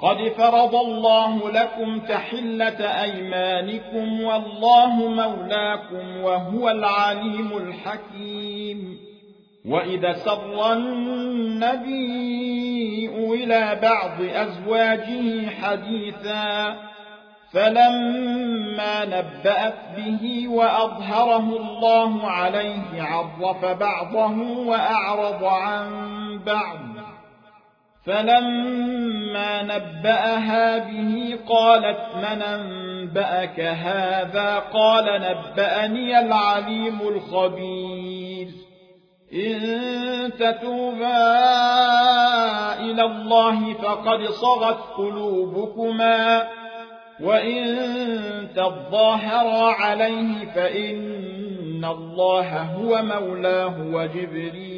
قد فرض الله لكم تحلة أيمانكم والله مولاكم وهو العليم الحكيم وإذا سر النبي إلى بعض أزواجه حديثا فلما نبأت به وأظهره الله عليه عرف بعضه وأعرض عن بعض فلما نبأها به قالت من أنبأك هذا؟ قال نبأني العليم الخبير. إن تتوبا إلى الله فقد صغت قلوبكما وإن تظاهرا عليه فإن الله هو مولاه وجبريل.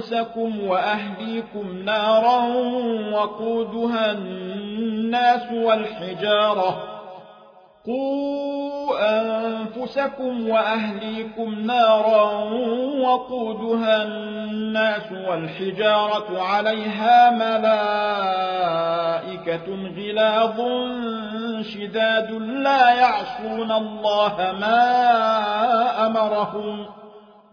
أنفسكم وأهليكم نارا وقودها الناس والحجارة. قوا أنفسكم وأهليكم نارا وقودها الناس والحجارة. عليها ملائكة غلاظ شداد لا يعصون الله ما أمرهم.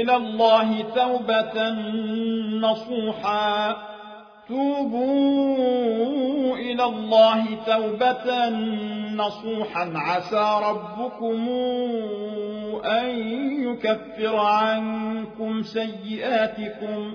إلى الله توبة نصوحا. توبوا إلى الله توبة نصوحا. عسى ربكم أن يكفر عنكم سيئاتكم.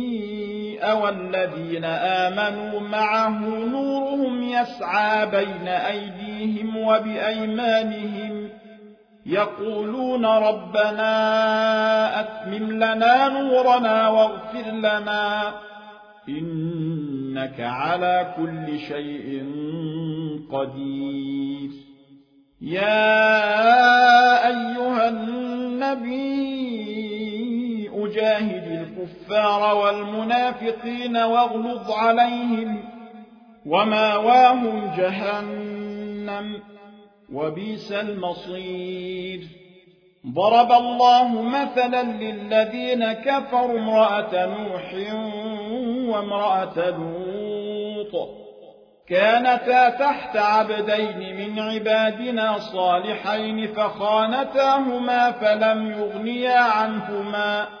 والذين آمنوا معه نورهم يسعى بين أيديهم وبأيمانهم يقولون ربنا أتمم لنا نورنا واغفر لنا إنك على كل شيء قدير. يا أيها النبي أجاهد الكفار والمنافقين واغلظ عليهم وماواهم جهنم وبئس المصير. ضرب الله مثلا للذين كفروا امرأة نوح وامرأة لوط. كانتا تحت عبدين من عبادنا صالحين فخانتاهما فلم يغنيا عنهما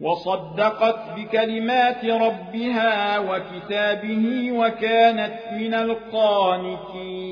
وصدقت بكلمات ربها وكتابه وكانت من القانتين.